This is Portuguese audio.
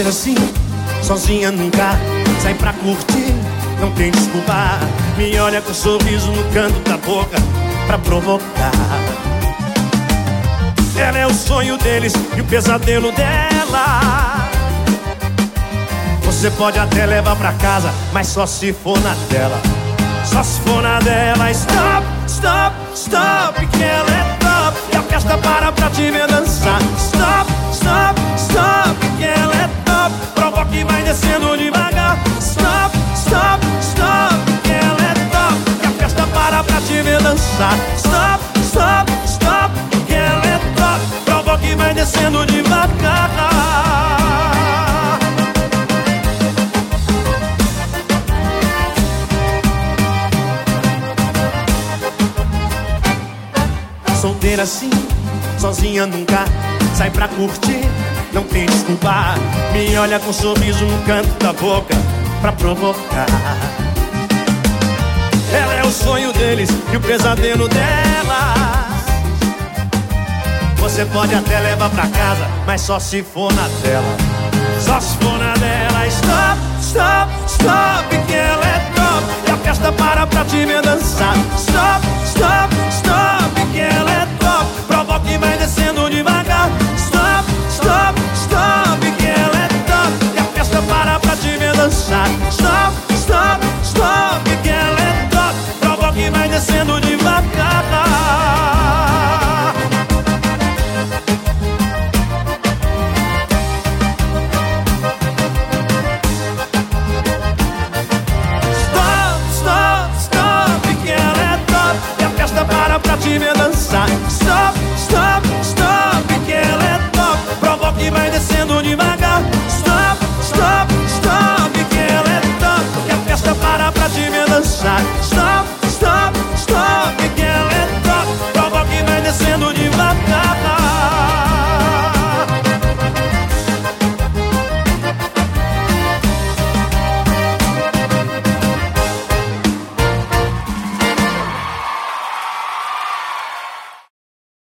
assim, sozinha nunca. Sai pra curtir, não tem desculpa. Me olha com sorriso no canto da boca Pra provocar. Ela é o sonho deles e o pesadelo dela. Você pode até levar pra casa Mas só se for na dela. Só se for na dela. Stop, stop, stop Que ela é top. E a festa para pra te ver dançar dançar. Stop, stop, stop Que ela é top. Provoca e vai descendo devagar. Solteira assim, sozinha nunca. Sai pra curtir, não tem desculpa. Me olha com um sorriso no canto da boca Pra provocar Ela é o sonho deles e o pesadelo dela. Você pode até levar pra casa Mas só se for na dela Só se for na dela te ver dançar. Stop, stop, stop Que ela é top. Provoca e vai descendo devagar. Stop, stop, stop Que ela é top. E a festa para pra te ver dançar